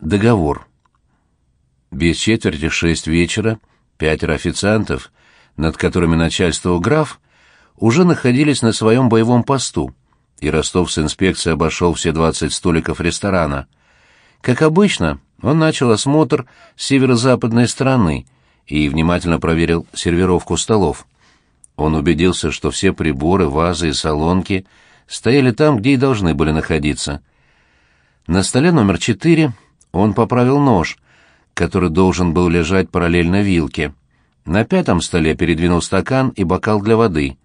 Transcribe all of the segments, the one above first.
Договор. Без четверти шесть вечера пятеро официантов, над которыми начальствовал граф, уже находились на своем боевом посту, и Ростов с инспекцией обошел все двадцать столиков ресторана. Как обычно, он начал осмотр с северо-западной стороны и внимательно проверил сервировку столов. Он убедился, что все приборы, вазы и солонки стояли там, где и должны были находиться. На столе номер четыре он поправил нож, который должен был лежать параллельно вилке. На пятом столе передвинул стакан и бокал для воды.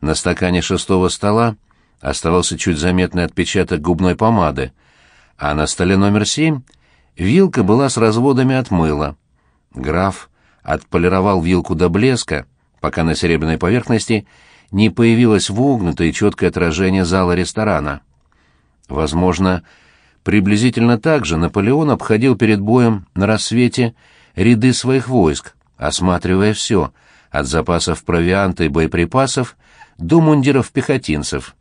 На стакане шестого стола оставался чуть заметный отпечаток губной помады, а на столе номер семь вилка была с разводами от мыла. Граф отполировал вилку до блеска, пока на серебряной поверхности не появилось вогнутое четкое отражение зала ресторана. Возможно, приблизительно так же Наполеон обходил перед боем на рассвете ряды своих войск, осматривая все, от запасов провианта и боеприпасов до мундиров пехотинцев.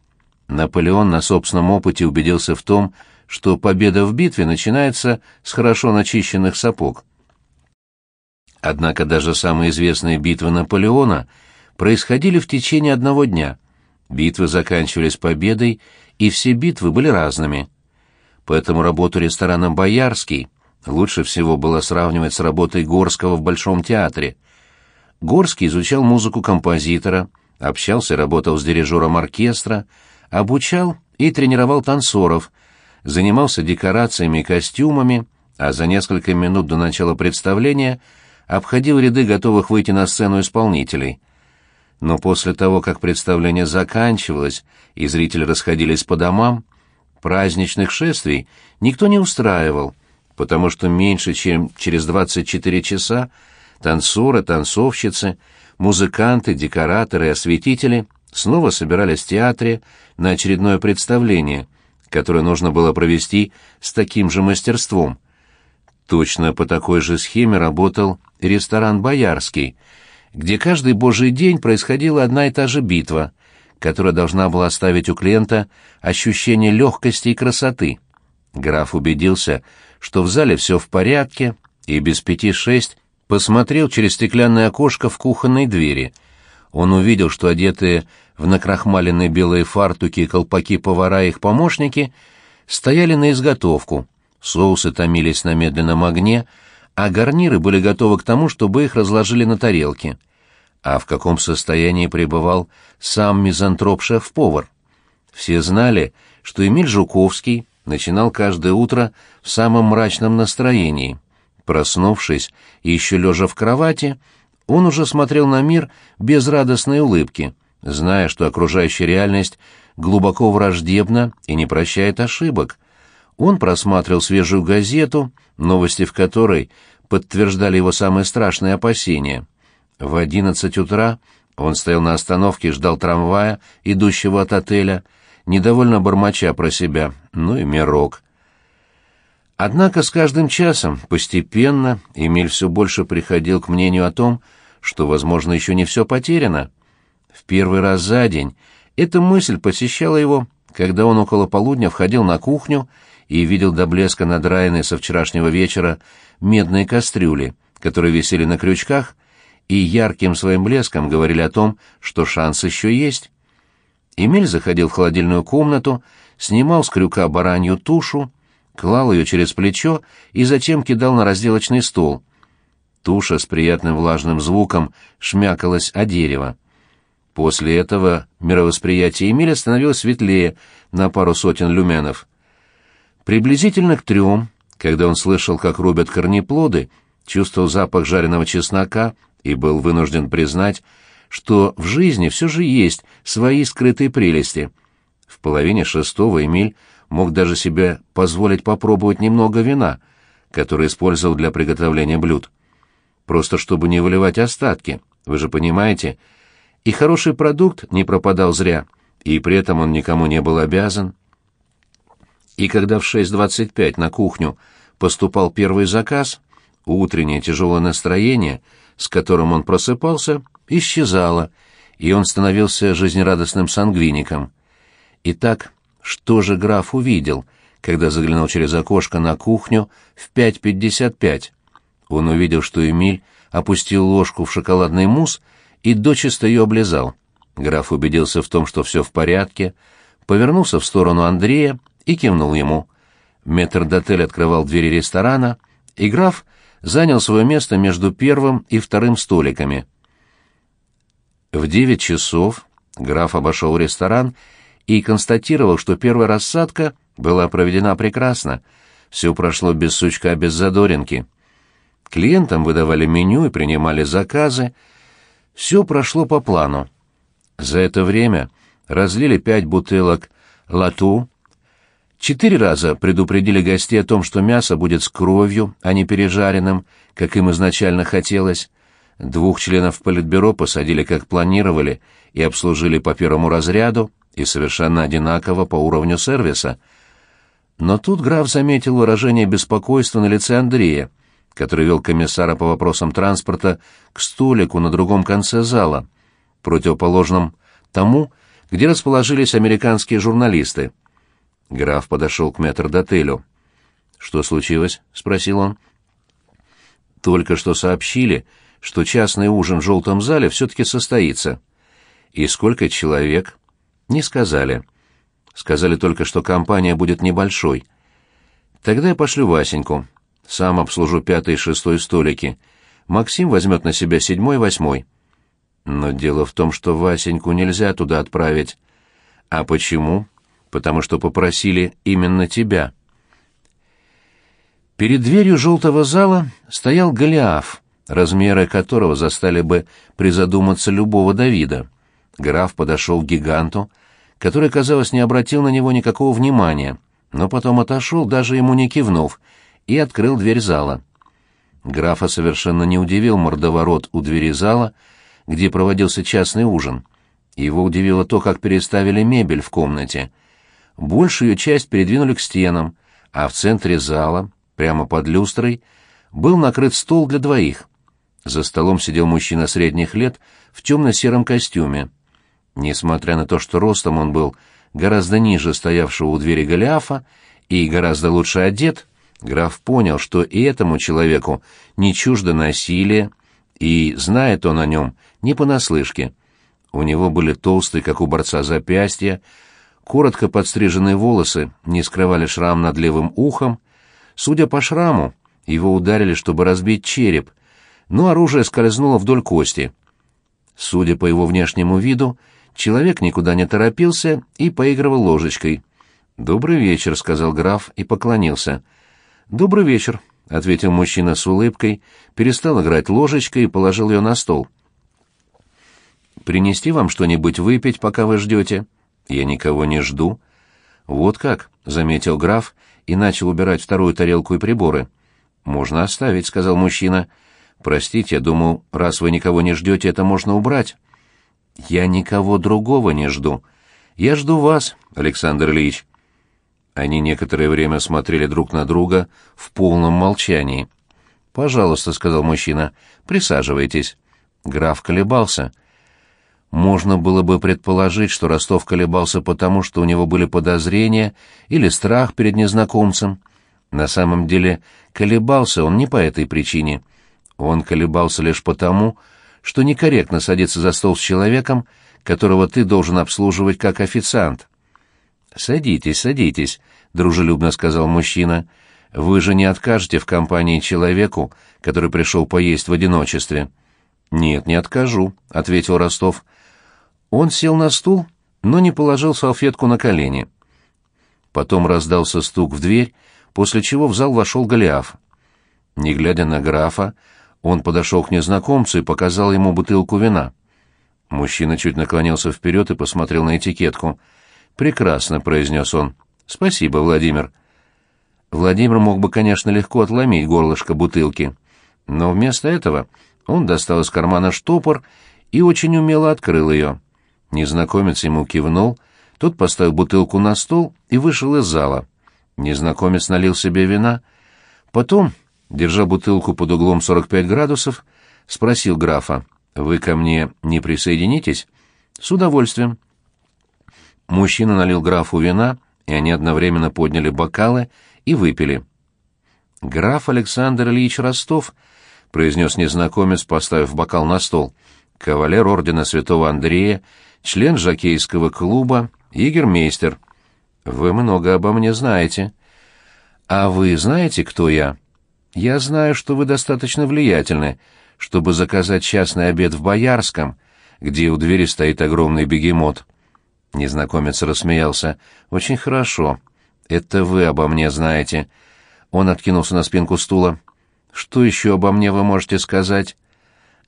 Наполеон на собственном опыте убедился в том, что победа в битве начинается с хорошо начищенных сапог. Однако даже самые известные битвы Наполеона происходили в течение одного дня. Битвы заканчивались победой, и все битвы были разными. Поэтому работу ресторана «Боярский» лучше всего было сравнивать с работой Горского в Большом театре. Горский изучал музыку композитора, общался и работал с дирижером оркестра, обучал и тренировал танцоров, занимался декорациями и костюмами, а за несколько минут до начала представления обходил ряды готовых выйти на сцену исполнителей. Но после того, как представление заканчивалось и зрители расходились по домам, праздничных шествий никто не устраивал, потому что меньше чем через 24 часа танцоры, танцовщицы, музыканты, декораторы и осветители снова собирались в театре на очередное представление, которое нужно было провести с таким же мастерством. Точно по такой же схеме работал ресторан «Боярский», где каждый божий день происходила одна и та же битва, которая должна была оставить у клиента ощущение легкости и красоты. Граф убедился, что в зале все в порядке, и без пяти шесть посмотрел через стеклянное окошко в кухонной двери. Он увидел, что одетые в накрахмаленные белые фартуки и колпаки повара и их помощники стояли на изготовку. Соусы томились на медленном огне, а гарниры были готовы к тому, чтобы их разложили на тарелке. А в каком состоянии пребывал сам мизантроп-шеф-повар? Все знали, что Эмиль Жуковский начинал каждое утро в самом мрачном настроении. Проснувшись еще лежа в кровати, он уже смотрел на мир без радостной улыбки, зная, что окружающая реальность глубоко враждебна и не прощает ошибок. Он просматривал свежую газету, новости в которой подтверждали его самые страшные опасения. В одиннадцать утра он стоял на остановке и ждал трамвая, идущего от отеля, недовольно бормоча про себя, ну и мирок. Однако с каждым часом, постепенно, Эмиль все больше приходил к мнению о том, что, возможно, еще не все потеряно. В первый раз за день эта мысль посещала его, когда он около полудня входил на кухню и видел до блеска надраенные со вчерашнего вечера медные кастрюли, которые висели на крючках и ярким своим блеском говорили о том, что шанс еще есть. Эмиль заходил в холодильную комнату, снимал с крюка баранью тушу, клал ее через плечо и затем кидал на разделочный стол. Туша с приятным влажным звуком шмякалась о дерево. После этого мировосприятие Эмиля становилось светлее на пару сотен люменов. Приблизительно к трем, когда он слышал, как рубят корнеплоды, чувствовал запах жареного чеснока и был вынужден признать, что в жизни все же есть свои скрытые прелести. В половине шестого Эмиль мог даже себе позволить попробовать немного вина, которое использовал для приготовления блюд. Просто чтобы не выливать остатки, вы же понимаете. И хороший продукт не пропадал зря, и при этом он никому не был обязан. И когда в 6.25 на кухню поступал первый заказ, утреннее тяжелое настроение, с которым он просыпался, исчезало, и он становился жизнерадостным сангвиником. Итак, что же граф увидел, когда заглянул через окошко на кухню в 5.55. Он увидел, что Эмиль опустил ложку в шоколадный мусс и дочисто ее облизал. Граф убедился в том, что все в порядке, повернулся в сторону Андрея и кивнул ему. Метрдотель открывал двери ресторана, и граф занял свое место между первым и вторым столиками. В девять часов граф обошел ресторан и констатировал, что первая рассадка была проведена прекрасно, все прошло без сучка, без задоринки. Клиентам выдавали меню и принимали заказы. Все прошло по плану. За это время разлили пять бутылок «Лату», четыре раза предупредили гостей о том, что мясо будет с кровью, а не пережаренным, как им изначально хотелось. Двух членов Политбюро посадили, как планировали, и обслужили по первому разряду и совершенно одинаково по уровню сервиса. Но тут граф заметил выражение беспокойства на лице Андрея, который вел комиссара по вопросам транспорта к столику на другом конце зала, противоположном тому, где расположились американские журналисты. Граф подошел к метрдотелю. «Что случилось?» — спросил он. «Только что сообщили, что частный ужин в желтом зале все-таки состоится. И сколько человек? Не сказали. Сказали только, что компания будет небольшой. Тогда я пошлю Васеньку. Сам обслужу пятый и шестой столики. Максим возьмет на себя седьмой и восьмой. Но дело в том, что Васеньку нельзя туда отправить. А почему? Потому что попросили именно тебя. Перед дверью желтого зала стоял Голиаф — размеры которого застали бы призадуматься любого Давида. Граф подошел к гиганту, который, казалось, не обратил на него никакого внимания, но потом отошел, даже ему не кивнув, и открыл дверь зала. Графа совершенно не удивил мордоворот у двери зала, где проводился частный ужин. Его удивило то, как переставили мебель в комнате. Большую часть передвинули к стенам, а в центре зала, прямо под люстрой, был накрыт стол для двоих. За столом сидел мужчина средних лет в темно-сером костюме. Несмотря на то, что ростом он был гораздо ниже стоявшего у двери Голиафа и гораздо лучше одет, граф понял, что и этому человеку не чуждо насилие, и знает он о нем не понаслышке. У него были толстые, как у борца, запястья, коротко подстриженные волосы не скрывали шрам над левым ухом. Судя по шраму, его ударили, чтобы разбить череп, но оружие скользнуло вдоль кости. Судя по его внешнему виду, человек никуда не торопился и поигрывал ложечкой. «Добрый вечер», — сказал граф и поклонился. «Добрый вечер», — ответил мужчина с улыбкой, перестал играть ложечкой и положил ее на стол. «Принести вам что-нибудь выпить, пока вы ждете?» «Я никого не жду». «Вот как», — заметил граф и начал убирать вторую тарелку и приборы. «Можно оставить», — сказал мужчина. Простите, я думал, раз вы никого не ждете, это можно убрать. Я никого другого не жду. Я жду вас, Александр Ильич. Они некоторое время смотрели друг на друга в полном молчании. «Пожалуйста», — сказал мужчина, — «присаживайтесь». Граф колебался. Можно было бы предположить, что Ростов колебался потому, что у него были подозрения или страх перед незнакомцем. На самом деле колебался он не по этой причине — он колебался лишь потому, что некорректно садиться за стол с человеком, которого ты должен обслуживать как официант. «Садитесь, садитесь», — дружелюбно сказал мужчина. «Вы же не откажете в компании человеку, который пришел поесть в одиночестве». «Нет, не откажу», — ответил Ростов. Он сел на стул, но не положил салфетку на колени. Потом раздался стук в дверь, после чего в зал вошел Голиаф. Не глядя на графа, он подошел к незнакомцу и показал ему бутылку вина. Мужчина чуть наклонился вперед и посмотрел на этикетку. «Прекрасно», — произнес он. «Спасибо, Владимир». Владимир мог бы, конечно, легко отломить горлышко бутылки, но вместо этого он достал из кармана штопор и очень умело открыл ее. Незнакомец ему кивнул, тот поставил бутылку на стол и вышел из зала. Незнакомец налил себе вина. Потом держа бутылку под углом 45 градусов, спросил графа, «Вы ко мне не присоединитесь?» «С удовольствием». Мужчина налил графу вина и они одновременно подняли бокалы и выпили. «Граф Александр Ильич Ростов», — произнес незнакомец, поставив бокал на стол, — «кавалер ордена святого Андрея, член жокейского клуба, егермейстер. Вы много обо мне знаете». «А вы знаете, кто я?» «Я знаю, что вы достаточно влиятельны, чтобы заказать частный обед в Боярском, где у двери стоит огромный бегемот». Незнакомец рассмеялся. «Очень хорошо. Это вы обо мне знаете». Он откинулся на спинку стула. «Что еще обо мне вы можете сказать?»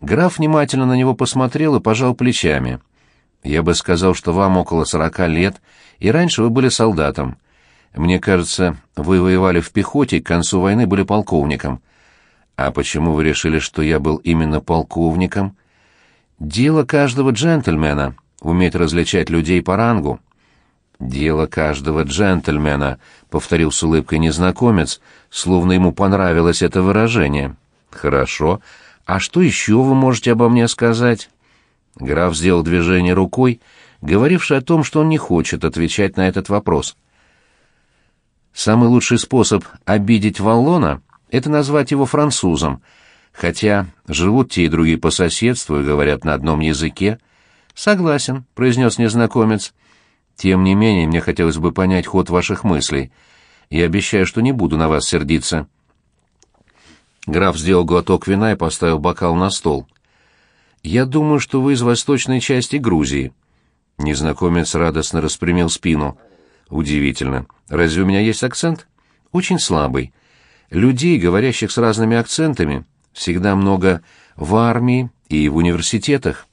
Граф внимательно на него посмотрел и пожал плечами. «Я бы сказал, что вам около сорока лет, и раньше вы были солдатом. Мне кажется, вы воевали в пехоте и к концу войны были полковником. А почему вы решили, что я был именно полковником? Дело каждого джентльмена — уметь различать людей по рангу». «Дело каждого джентльмена», — повторил с улыбкой незнакомец, словно ему понравилось это выражение. «Хорошо. А что еще вы можете обо мне сказать?» Граф сделал движение рукой, говорившее о том, что он не хочет отвечать на этот вопрос. «Самый лучший способ обидеть Валлона — это назвать его французом, хотя живут те и другие по соседству и говорят на одном языке». «Согласен», — произнес незнакомец. Тем не менее, мне хотелось бы понять ход ваших мыслей. Я обещаю, что не буду на вас сердиться. Граф сделал глоток вина и поставил бокал на стол. Я думаю, что вы из восточной части Грузии. Незнакомец радостно распрямил спину. Удивительно. Разве у меня есть акцент? Очень слабый. Людей, говорящих с разными акцентами, всегда много в армии и в университетах.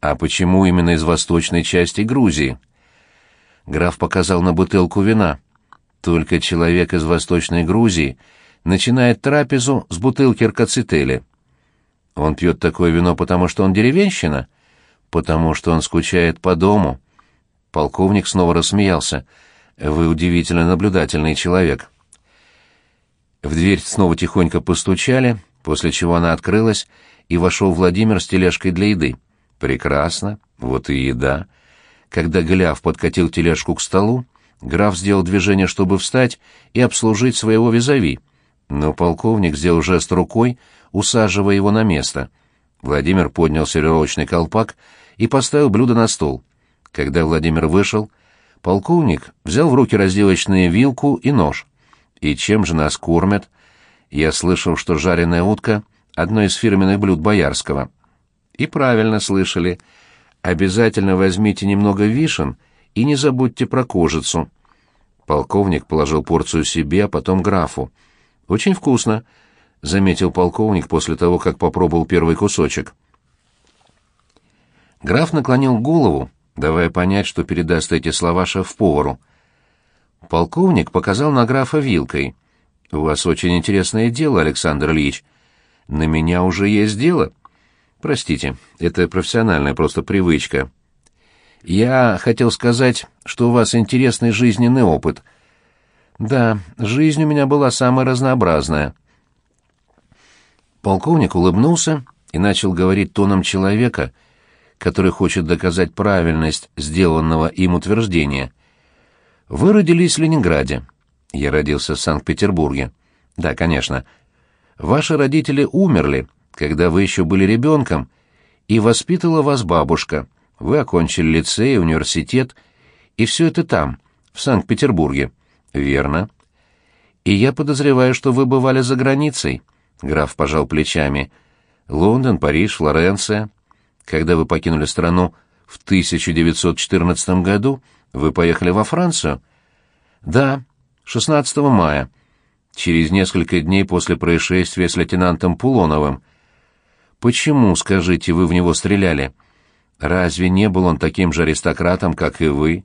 А почему именно из восточной части Грузии? Граф показал на бутылку вина. Только человек из Восточной Грузии начинает трапезу с бутылки ркацители. Он пьет такое вино, потому что он деревенщина? Потому что он скучает по дому. Полковник снова рассмеялся. Вы удивительно наблюдательный человек. В дверь снова тихонько постучали, после чего она открылась, и вошел Владимир с тележкой для еды. Прекрасно, вот и еда. Когда Гляв подкатил тележку к столу, граф сделал движение, чтобы встать и обслужить своего визави, но полковник сделал жест рукой, усаживая его на место. Владимир поднял сервировочный колпак и поставил блюдо на стол. Когда Владимир вышел, полковник взял в руки разделочные вилку и нож. «И чем же нас кормят?» Я слышал, что жареная утка — одно из фирменных блюд Боярского. И правильно слышали — Обязательно возьмите немного вишен и не забудьте про кожицу. Полковник положил порцию себе, а потом графу. Очень вкусно, заметил полковник после того, как попробовал первый кусочек. Граф наклонил голову, давая понять, что передаст эти слова шеф-повару. Полковник показал на графа вилкой. «У вас очень интересное дело, Александр Ильич. На меня уже есть дело». Простите, это профессиональная просто привычка. Я хотел сказать, что у вас интересный жизненный опыт. Да, жизнь у меня была самая разнообразная. Полковник улыбнулся и начал говорить тоном человека, который хочет доказать правильность сделанного им утверждения. Вы родились в Ленинграде. Я родился в Санкт-Петербурге. Да, конечно. Ваши родители умерли, когда вы еще были ребенком, и воспитывала вас бабушка. Вы окончили лицей, университет, и все это там, в Санкт-Петербурге. Верно. И я подозреваю, что вы бывали за границей. Граф пожал плечами. Лондон, Париж, Флоренция. Когда вы покинули страну в 1914 году, вы поехали во Францию? Да, 16 мая. Через несколько дней после происшествия с лейтенантом Пулоновым — Почему, скажите, вы в него стреляли? Разве не был он таким же аристократом, как и вы?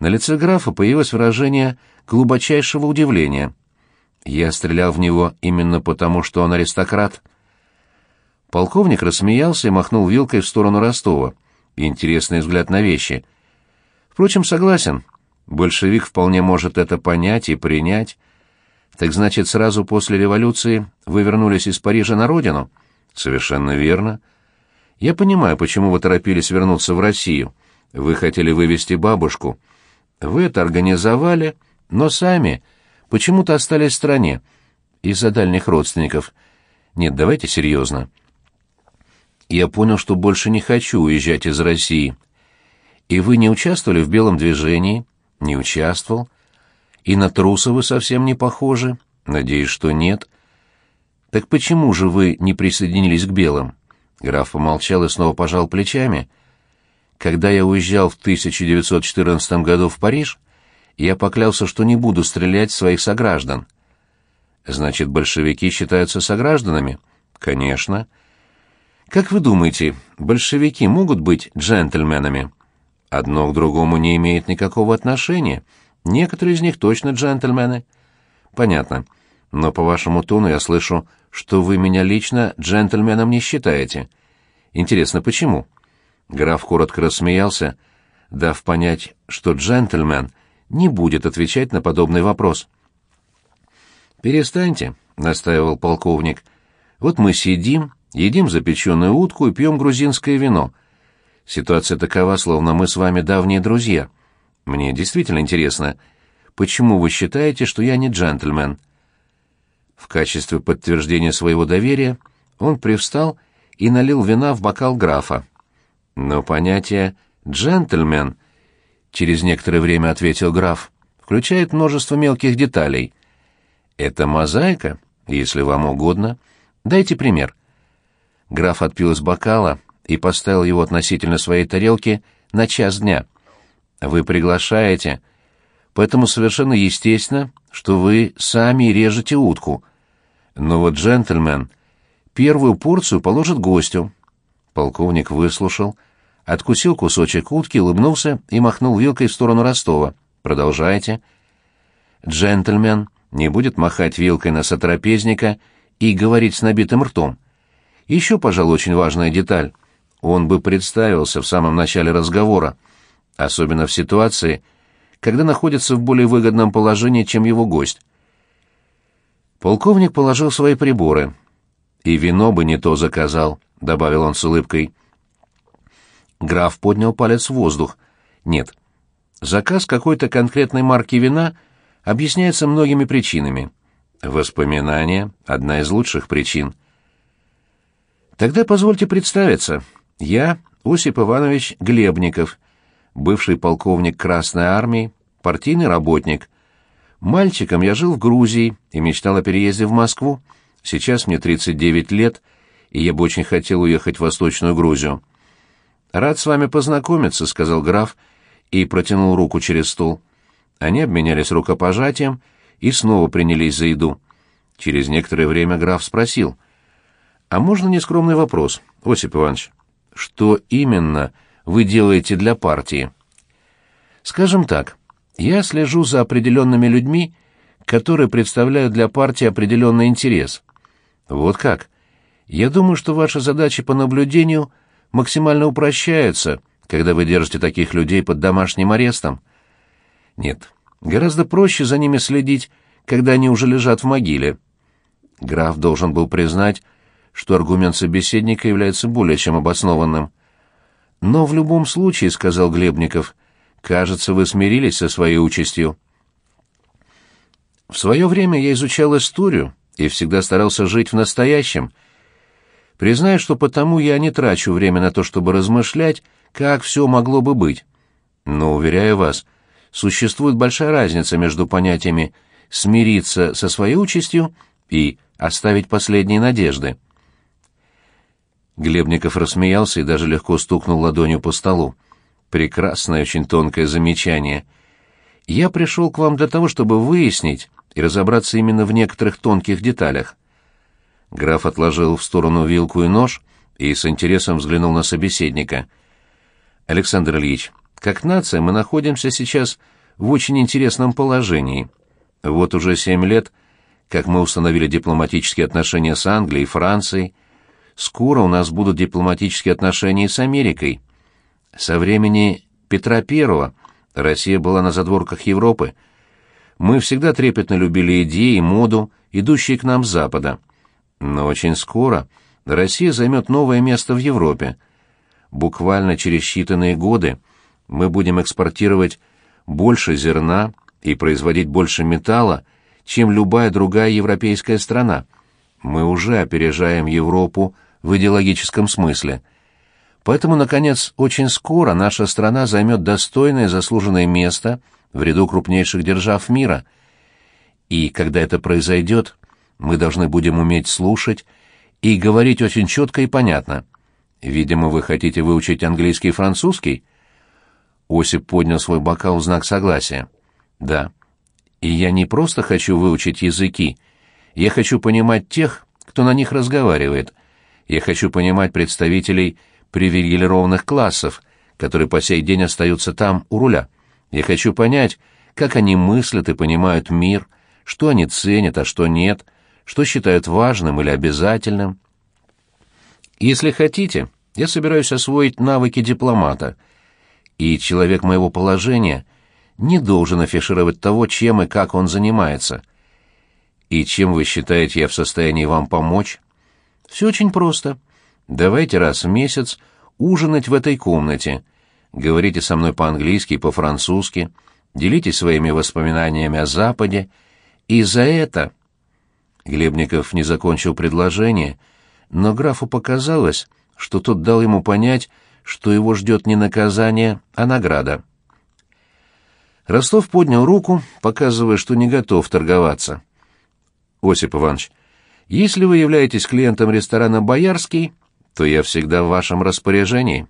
На лице графа появилось выражение глубочайшего удивления. Я стрелял в него именно потому, что он аристократ. Полковник рассмеялся и махнул вилкой в сторону Ростова. Интересный взгляд на вещи. Впрочем, согласен. Большевик вполне может это понять и принять. Так значит, сразу после революции вы вернулись из Парижа на родину? Совершенно верно. Я понимаю, почему вы торопились вернуться в Россию. Вы хотели вывести бабушку. Вы это организовали, но сами почему-то остались в стране. Из-за дальних родственников. Нет, давайте серьезно. Я понял, что больше не хочу уезжать из России. И вы не участвовали в белом движении? Не участвовал. И на труса вы совсем не похожи? Надеюсь, что нет. Так почему же вы не присоединились к белым? Граф помолчал и снова пожал плечами. Когда я уезжал в 1914 году в Париж, я поклялся, что не буду стрелять в своих сограждан. Значит, большевики считаются согражданами? Конечно. Как вы думаете, большевики могут быть джентльменами? Одно к другому не имеет никакого отношения. Некоторые из них точно джентльмены. Понятно. Но по вашему тону я слышу, что вы меня лично джентльменом не считаете. Интересно, почему? Граф коротко рассмеялся, дав понять, что джентльмен не будет отвечать на подобный вопрос. «Перестаньте», — настаивал полковник. «Вот мы сидим, едим запеченную утку и пьем грузинское вино. Ситуация такова, словно мы с вами давние друзья. Мне действительно интересно, почему вы считаете, что я не джентльмен?» В качестве подтверждения своего доверия он привстал и налил вина в бокал графа. Но понятие «джентльмен», — через некоторое время ответил граф, — включает множество мелких деталей. Это мозаика, если вам угодно. Дайте пример. Граф отпил из бокала и поставил его относительно своей тарелки на час дня. Вы приглашаете, поэтому совершенно естественно, что вы сами режете утку. Но вот джентльмен первую порцию положит гостю. Полковник выслушал, откусил кусочек утки, улыбнулся и махнул вилкой в сторону Ростова. «Продолжайте». «Джентльмен не будет махать вилкой на сотрапезника и говорить с набитым ртом. Еще, пожалуй, очень важная деталь. Он бы представился в самом начале разговора, особенно в ситуации, когда находится в более выгодном положении, чем его гость. Полковник положил свои приборы. «И вино бы не то заказал», — добавил он с улыбкой. Граф поднял палец в воздух. Нет. Заказ какой-то конкретной марки вина объясняется многими причинами. Воспоминания — одна из лучших причин. Тогда позвольте представиться. Я Осип Иванович Глебников, бывший полковник Красной Армии, партийный работник. Мальчиком я жил в Грузии и мечтал о переезде в Москву. Сейчас мне 39 лет, и я бы очень хотел уехать в Восточную Грузию. «Рад с вами познакомиться», — сказал граф и протянул руку через стол. Они обменялись рукопожатием и снова принялись за еду. Через некоторое время граф спросил. «А можно нескромный вопрос, Осип Иванович? Что именно вы делаете для партии?» «Скажем так, я слежу за определенными людьми, которые представляют для партии определенный интерес». «Вот как? Я думаю, что ваши задачи по наблюдению — максимально упрощаются, когда вы держите таких людей под домашним арестом. Нет, гораздо проще за ними следить, когда они уже лежат в могиле. Граф должен был признать, что аргумент собеседника является более чем обоснованным. «Но в любом случае, — сказал Глебников, — кажется, вы смирились со своей участью». В свое время я изучал историю и всегда старался жить в настоящем — Признаю, что потому я не трачу время на то, чтобы размышлять, как все могло бы быть. Но, уверяю вас, существует большая разница между понятиями «смириться со своей участью» и «оставить последние надежды». Глебников рассмеялся и даже легко стукнул ладонью по столу. «Прекрасное, очень тонкое замечание. Я пришел к вам для того, чтобы выяснить и разобраться именно в некоторых тонких деталях. Граф отложил в сторону вилку и нож и с интересом взглянул на собеседника. «Александр Ильич, как нация мы находимся сейчас в очень интересном положении. Вот уже семь лет, как мы установили дипломатические отношения с Англией и Францией. Скоро у нас будут дипломатические отношения с Америкой. Со времени Петра I Россия была на задворках Европы. Мы всегда трепетно любили идеи и моду, идущие к нам с Запада. Но очень скоро Россия займет новое место в Европе. Буквально через считанные годы мы будем экспортировать больше зерна и производить больше металла, чем любая другая европейская страна. Мы уже опережаем Европу в идеологическом смысле. Поэтому, наконец, очень скоро наша страна займет достойное заслуженное место в ряду крупнейших держав мира. И когда это произойдет, мы должны будем уметь слушать и говорить очень четко и понятно. Видимо, вы хотите выучить английский и французский? Осип поднял свой бокал в знак согласия. Да. И я не просто хочу выучить языки. Я хочу понимать тех, кто на них разговаривает. Я хочу понимать представителей привилегированных классов, которые по сей день остаются там, у руля. Я хочу понять, как они мыслят и понимают мир, что они ценят, а что нет, что считают важным или обязательным. Если хотите, я собираюсь освоить навыки дипломата, и человек моего положения не должен афишировать того, чем и как он занимается. И чем вы считаете, я в состоянии вам помочь? Все очень просто. Давайте раз в месяц ужинать в этой комнате. Говорите со мной по-английски и по-французски, делитесь своими воспоминаниями о Западе, и за это... Глебников не закончил предложение, но графу показалось, что тот дал ему понять, что его ждет не наказание, а награда. Ростов поднял руку, показывая, что не готов торговаться. «Осип Иванович, если вы являетесь клиентом ресторана «Боярский», то я всегда в вашем распоряжении».